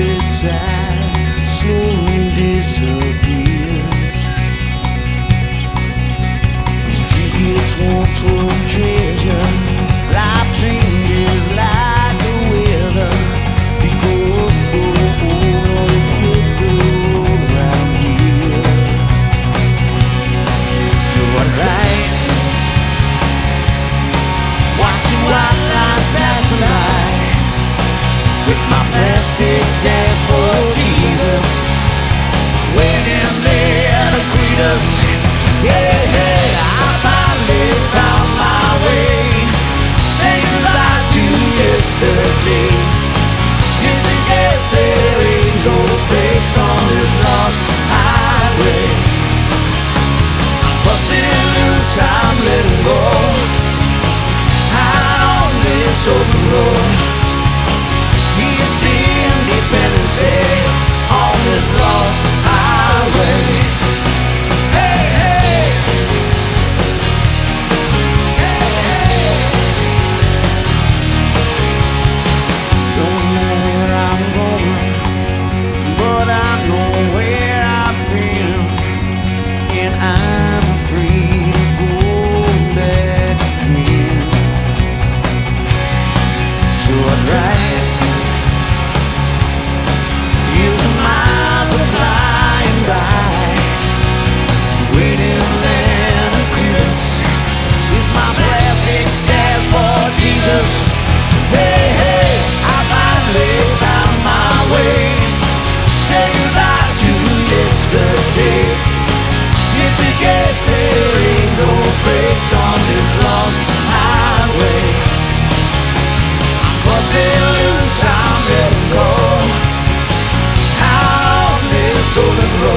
its eyes slowly disappear. sopra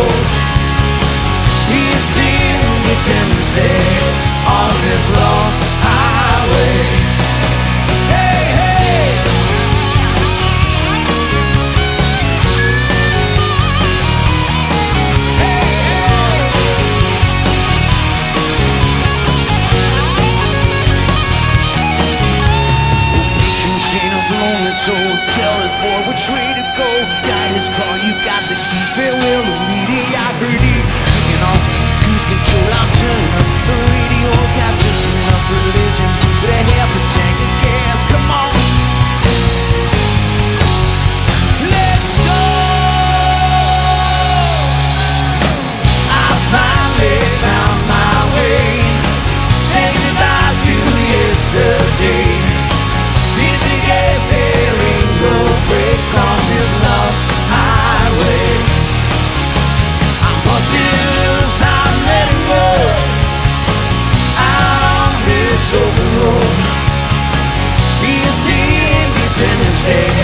soul tell us boy which way to go. Guide his car, you've got the keys. Farewell to mediocrity. Taking off cruise control, I'm turning. of the Lord. Be a team, be finished.